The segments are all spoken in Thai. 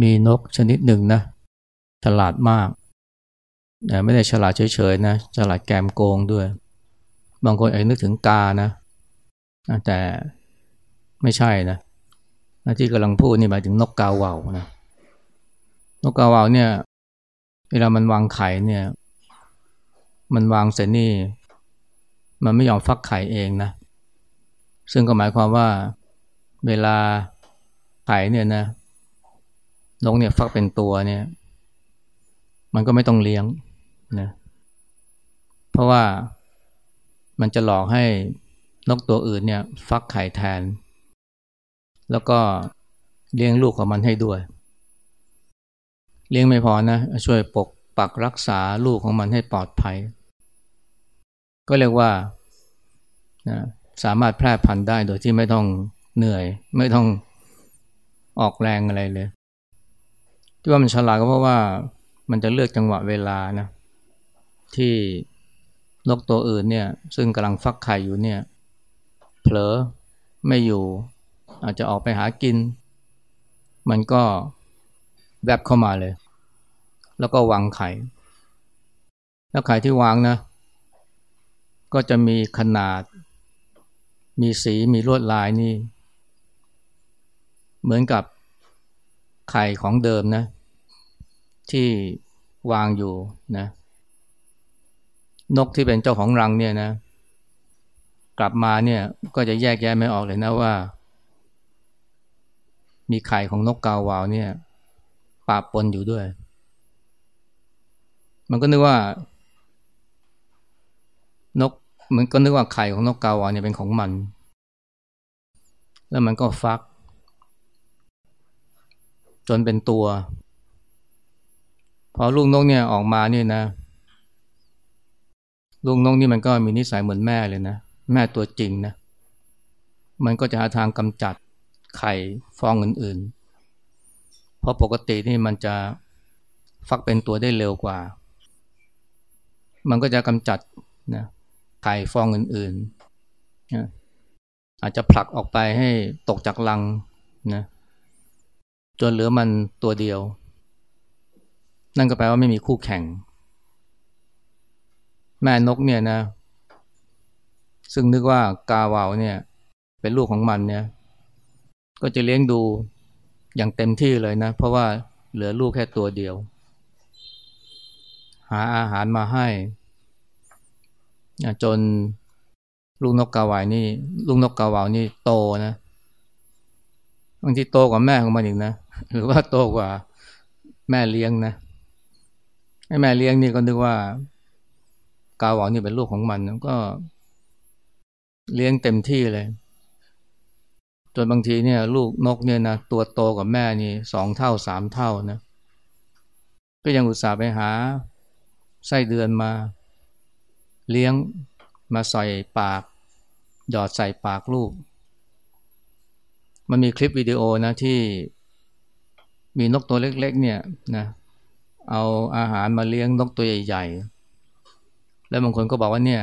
มีนกชนิดหนึ่งนะฉลาดมากแต่ไม่ได้ฉลาดเฉยๆนะฉลาดแกมโกงด้วย บางคนอาจนึกถึงกานะแต่ไม่ใช่นะที่กำลังพูดนี่หมายถึงนกกาเว่านะนกกาเวาเนี่ยเวลามันวางไข่เนี่ย มันวางเสร็จนี่ มันไม่ยอมฟักไข่เองนะ ซึ่งก็หมายความว่าเวลาไข่เนี่ยนะ นกเนี่ยฟักเป็นตัวเนี่ย มันก็ไม่ต้องเลี้ยงนะเพราะว่ามันจะหลอกให้นกตัวอื่นเนี่ย ฟักไข่แทน แล้วก็เลี้ยงลูกของมันให้ด้วย เลี้ยงไม่พอนะช่วยปกปักรักษาลูกของมันให้ปลอดภัย ก็เรียกว่านะสามารถแพร่พันธุ์ได้โดยที่ไม่ต้องเหนื่อย ไม่ต้องออกแรงอะไรเลย ที่ว่ามันฉลาดก็เพราะว่ามันจะเลือกจังหวะเวลานะที่นกตัวอื่นเนี่ย ซึ่งกำลังฟักไข่อยู่เนี่ย เผลอไม่อยู่ อาจจะออกไปหากิน มันก็แวบเข้ามาเลย แล้วก็วางไข่ แล้วไข่ที่วางนะ ก็จะมีขนาด มีสีมีลวดลายนี่ เหมือนกับไข่ของเดิมนะ ที่วางอยู่นะ นกที่เป็นเจ้าของรังเนี่ยนะ กลับมาเนี่ยก็จะแยกแยะไม่ออกเลยนะว่า มีไข่ของนกกาวาวเนี่ยปะปนอยู่ด้วย มันก็นึกว่า นกมันก็นึกว่าไข่ของนกกาวาวเนี่ยเป็นของมัน แล้วมันก็ฟัก จนเป็นตัว พอลูกนกเนี่ยออกมาเนี่ยนะ ลูกนกนี่มันก็มีนิสัยเหมือนแม่เลยนะ แม่ตัวจริงนะ มันก็จะหาทางกำจัดไข่ฟองอื่นๆ เพราะปกตินี่มันจะฟักเป็นตัวได้เร็วกว่า มันก็จะกำจัดนะไข่ฟองอื่นๆนะอาจจะผลักออกไปให้ตกจากลังนะจนเหลือมันตัวเดียว นั่นก็แปลว่าไม่มีคู่แข่ง แม่นกเนี่ยนะ ซึ่งนึกว่ากาวาวเนี่ย เป็นลูกของมันเนี่ย ก็จะเลี้ยงดูอย่างเต็มที่เลยนะ เพราะว่าเหลือลูกแค่ตัวเดียว หาอาหารมาให้ จนลูกนกกาวายนี่ ลูกนกกาวาวนี่โตนะบางทีโตกว่าแม่ของมันอีกนะ หรือว่าโตกว่าแม่เลี้ยงนะ แม่เลี้ยงนี่ก็นึกว่ากาวาวนี่เป็นลูกของมันก็ เลี้ยงเต็มที่เลย จนบางทีเนี่ย ลูกนกเนี่ยนะตัวโตกว่าแม่นี่สองเท่าสามเท่านะก็ยังอุตส่าห์ไปหาไส้เดือนมา เลี้ยงมาใส่ปาก หยอดใส่ปากลูก มันมีคลิปวิดีโอนะที่มีนกตัวเล็ก ๆ เนี่ยนะ เอาอาหารมาเลี้ยงนกตัวใหญ่ๆ แล้วบางคนก็บอกว่าเนี่ย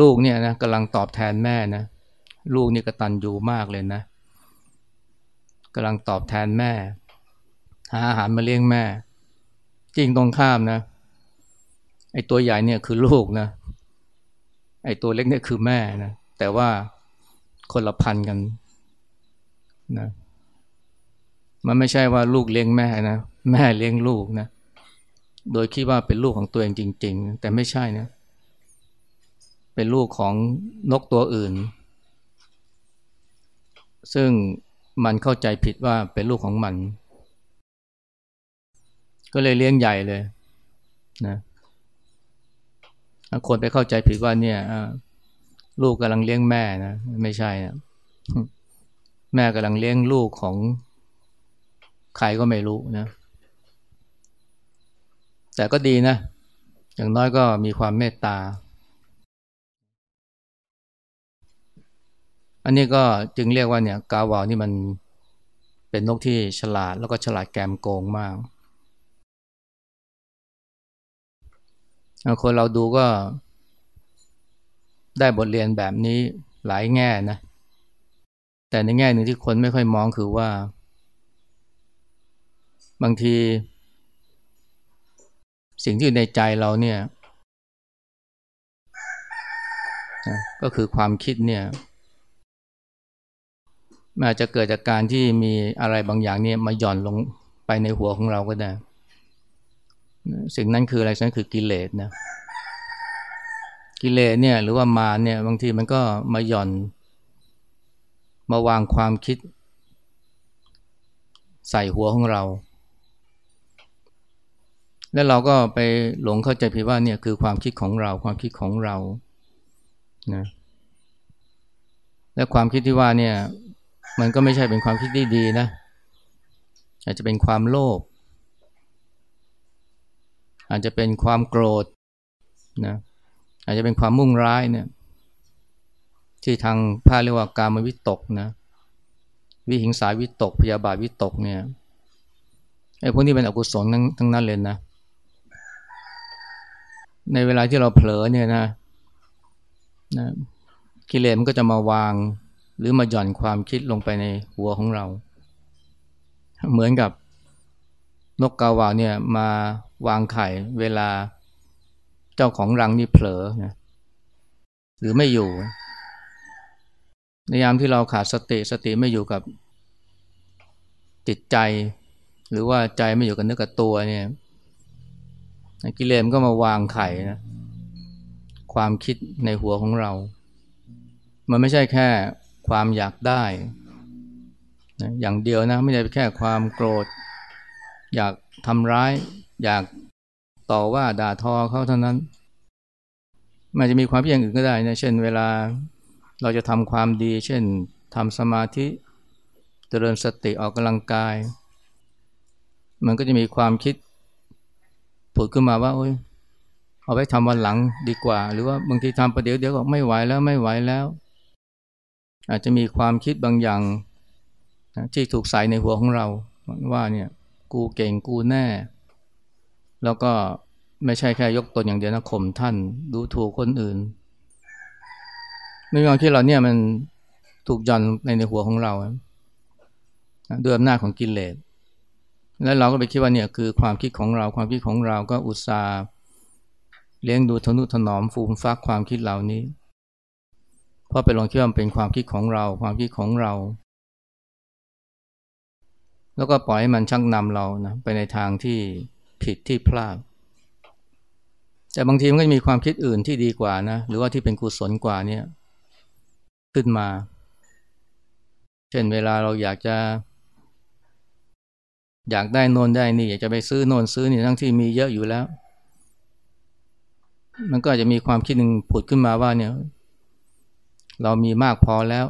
ลูกเนี่ยนะกำลังตอบแทนแม่นะ ลูกนี่กระตันยูมากเลยนะกำลังตอบแทนแม่ หาอาหารมาเลี้ยงแม่ จริงตรงข้ามนะไอ้ตัวใหญ่เนี่ยคือลูกนะไอ้ตัวเล็กเนี่ยคือแม่นะแต่ว่าคนละพันกันนะ มันไม่ใช่ว่าลูกเลี้ยงแม่นะ แม่เลี้ยงลูกนะ โดยคิดว่าเป็นลูกของตัวเองจริง ๆ แต่ไม่ใช่นะ เป็นลูกของนกตัวอื่น ซึ่งมันเข้าใจผิดว่าเป็นลูกของมัน ก็เลยเลี้ยงใหญ่เลยนะคนไปเข้าใจผิดว่าเนี่ยลูกกำลังเลี้ยงแม่นะ ไม่ใช่นะแม่กำลังเลี้ยงลูกของ ใครก็ไม่รู้นะ แต่ก็ดีนะ อย่างน้อยก็มีความเมตตา อันนี้ก็จึงเรียกว่าเนี่ย กาวาวนี่มันเป็นนกที่ฉลาดแล้วก็ฉลาดแกมโกงมากคนเราดูก็ได้บทเรียนแบบนี้หลายแง่นะ แต่ในแง่หนึ่งที่คนไม่ค่อยมองคือว่า บางที สิ่งที่อยู่ในใจเราเนี่ยก็คือความคิดเนี่ยมันอาจจะเกิดจากการที่มีอะไรบางอย่างเนี่ยมาหย่อนลงไปในหัวของเราก็ได้ สิ่งนั้นคืออะไรนั่นคือกิเลสนะกิเลสเนี่ยหรือว่ามาเนี่ยบางทีมันก็มาหย่อน มาวางความคิด ใส่หัวของเรา แล้วเราก็ไปหลงเข้าใจผิดว่าเนี่ยคือความคิดของเราความคิดของเรานะและความคิดที่ว่าเนี่ยมันก็ไม่ใช่เป็นความคิดที่ดีนะ อาจจะเป็นความโลภอาจจะเป็นความโกรธนะอาจจะเป็นความมุ่งร้ายเนี่ยที่ทางพาเรียกว่าการมวิตกนะวิหิงสายวิตกพยาบาทวิตกเนี่ยไอ้พวกนี้เป็นอกุศลทั้งทั้งนั้นเลยนะ ในเวลาที่เราเผลอเนี่ยนะนะกิเลสมันก็จะมาวาง หรือมาหย่อนความคิดลงไปในหัวของเรา เหมือนกับนกกาวาวเนี่ยมาวางไข่เวลาเจ้าของรังนี่เผลอนะหรือไม่อยู่ ในยามที่เราขาดสติสติไม่อยู่กับจิตใจ หรือว่าใจไม่อยู่กับเนื้อกับตัวเนี่ย กิเลสก็มาวางไข่นะความคิดในหัวของเรา มันไม่ใช่แค่ความอยากได้นะอย่างเดียวนะไม่ใช่แค่ความโกรธ อยากทำร้าย อยากต่อว่าด่าทอเขาเท่านั้น มันจะมีความเพียงอื่นก็ได้นะเช่น เวลาเราจะทำความดี เช่นทำสมาธิเจริญสติออกกำลังกาย มันก็จะมีความคิด ดขึ้นมาว่าโอ้ยเอาไว้ทำวันหลังดีกว่า หรือว่าบางทีทำประเดี๋ยวเดี๋ยวก็ไม่ไหวแล้วไม่ไหวแล้ว อาจจะมีความคิดบางอย่างที่ถูกใส่ในหัวของเราว่าเนี่ยกูเก่งกูแน่ แล้วก็ไม่ใช่แค่ยกตนอย่างเดียวนะข่มท่านดูถูกคนอื่นในความคิดเราเนี่ยมันถูกย่อนในในหัวของเราด้วยอำนาจของกิเลส แล้วเราก็ไปคิดว่าเนี่ยคือความคิดของเราความคิดของเราก็อุตส่าห์เลี้ยงดูทนุถนอมฟูมฟักความคิดเหล่านี้เพราะไปลองคิดว่าเป็นความคิดของเราความคิดของเรา แล้วก็ปล่อยให้มันชักนำเรานะไปในทางที่ผิดที่พลาดแต่บางทีมันก็มีความคิดอื่นที่ดีกว่านะหรือว่าที่เป็นกุศลกว่าเนี่ยขึ้นมา เช่นเวลาเราอยากจะ อยากได้นนได้นี่อยากจะไปซื้อนนซื้อนี่ทั้งที่มีเยอะอยู่แล้ว มันก็จะมีความคิดหนึ่งผุดขึ้นมาว่าเนี่ย เรามีมากพอแล้ว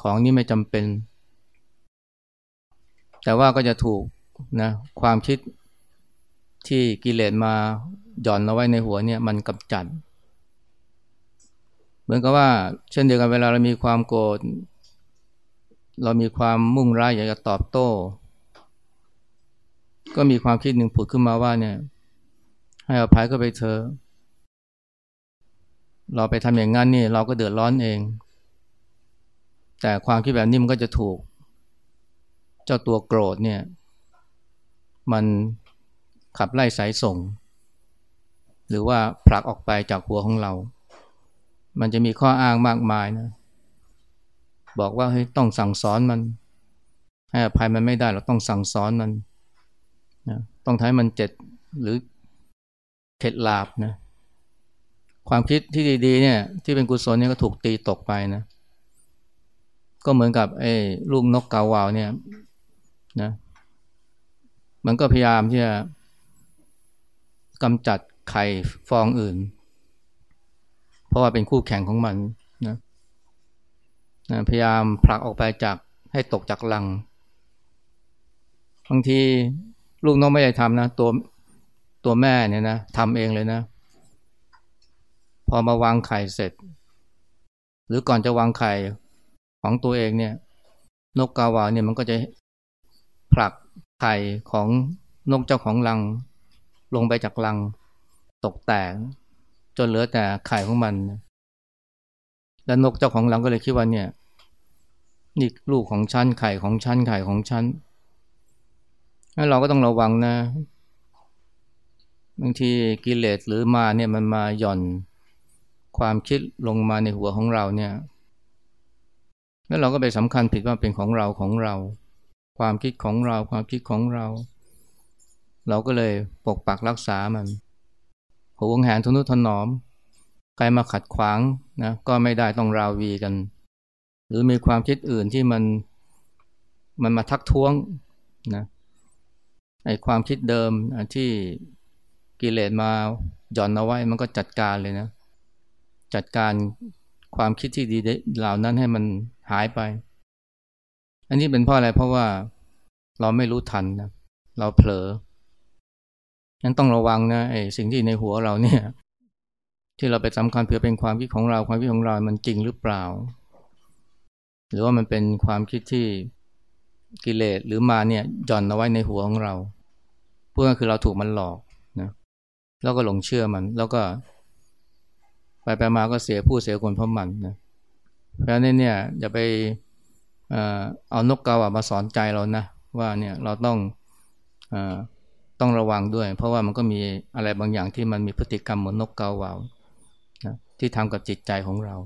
ของนี้ไม่จำเป็น แต่ว่าก็จะถูกนะความคิดที่กิเลสมาหย่อนเอาไว้ในหัวเนี่ยมันกำจัด เหมือนกับว่า เช่นเดียวกันเวลาเรามีความโกรธเรามีความมุ่งร้ายอยากจะตอบโต้ ก็มีความคิดหนึ่งผุดขึ้นมาว่าเนี่ย ให้อภัยก็ไปเธอ เราไปทำอย่างนั้นนี่เราก็เดือดร้อนเอง แต่ความคิดแบบนี้มันก็จะถูก เจ้าตัวโกรธเนี่ย มันขับไล่สายส่ง หรือว่าผลักออกไปจากหัวของเรา มันจะมีข้ออ้างมากมายนะ บอกว่าเฮ้ยต้องสั่งสอนมัน ให้อภัยมันไม่ได้เราต้องสั่งสอนมัน นะต้องทำให้มันเจ็ดหรือเข็ดลาบนะความคิดที่ดีๆเนี่ย ที่เป็นกุศลเนี่ยก็ถูกตีตกไปนะก็เหมือนกับไอ้ลูกนกกาวาวเนี่ยนะมันก็พยายามที่จะกำจัดไข่ฟองอื่น เพราะว่าเป็นคู่แข่งของมันนะนะพยายามผลักออกไปจากให้ตกจากลัง บางที ลูกนกไม่ได้ทำนะ ตัวตัวแม่เนี่ยนะทำเองเลยนะ พอมาวางไข่เสร็จ หรือก่อนจะวางไข่ของตัวเองเนี่ย นกกาวาเนี่ยมันก็จะผลักไข่ของนกเจ้าของรัง ลงไปจากรังตกแตกจนเหลือแต่ไข่ของมัน แล้วนกเจ้าของรังก็เลยคิดว่าเนี่ยนี่ลูกของฉันไข่ของฉันไข่ของฉัน เราก็ต้องระวังนะ บางทีกิเลสหรือมาเนี่ยมันมาหย่อนความคิดลงมาในหัวของเราเนี่ยแล้วเราก็ไปสำคัญผิดว่าเป็นของเราของเรา ความคิดของเราความคิดของเรา เราก็เลยปกปักรักษามันหัวงแหนทนุถนอมใครมาขัดขวางนะก็ไม่ได้ต้องราวีกัน หรือมีความคิดอื่นที่มันมันมาทักท้วงนะ ไอ้ความคิดเดิมที่กิเลสมาหย่อนเอาไว้มันก็จัดการเลยนะ จัดการความคิดที่ดีเหล่านั้นให้มันหายไป อันนี้เป็นเพราะอะไรเพราะว่าเราไม่รู้ทันนะเราเผลอนั้นต้องระวังนะไอ้สิ่งที่ในหัวเราเนี่ย ที่เราไปสำคัญเพื่อเป็นความคิดของเราความคิดของเรา มันจริงหรือเปล่า หรือว่ามันเป็นความคิดที่ กิเลสหรือมาเนี่ยหย่อนเอาไว้ในหัวของเราพวกนั้นคือเราถูกมันหลอกนะแล้วก็หลงเชื่อมัน แล้วก็ ไปไปมาก็เสียผู้เสียคนเพราะมันนะเพราะนั้นเนี่ยอย่าไปเอานกกาวาวมาสอนใจเรานะว่าเนี่ยเราต้องอต้องระวังด้วย เพราะว่ามันก็มีอะไรบางอย่างที่มันมีพฤติกรรมเหมือนนกกาวาวนะที่ทำกับจิตใจของเรา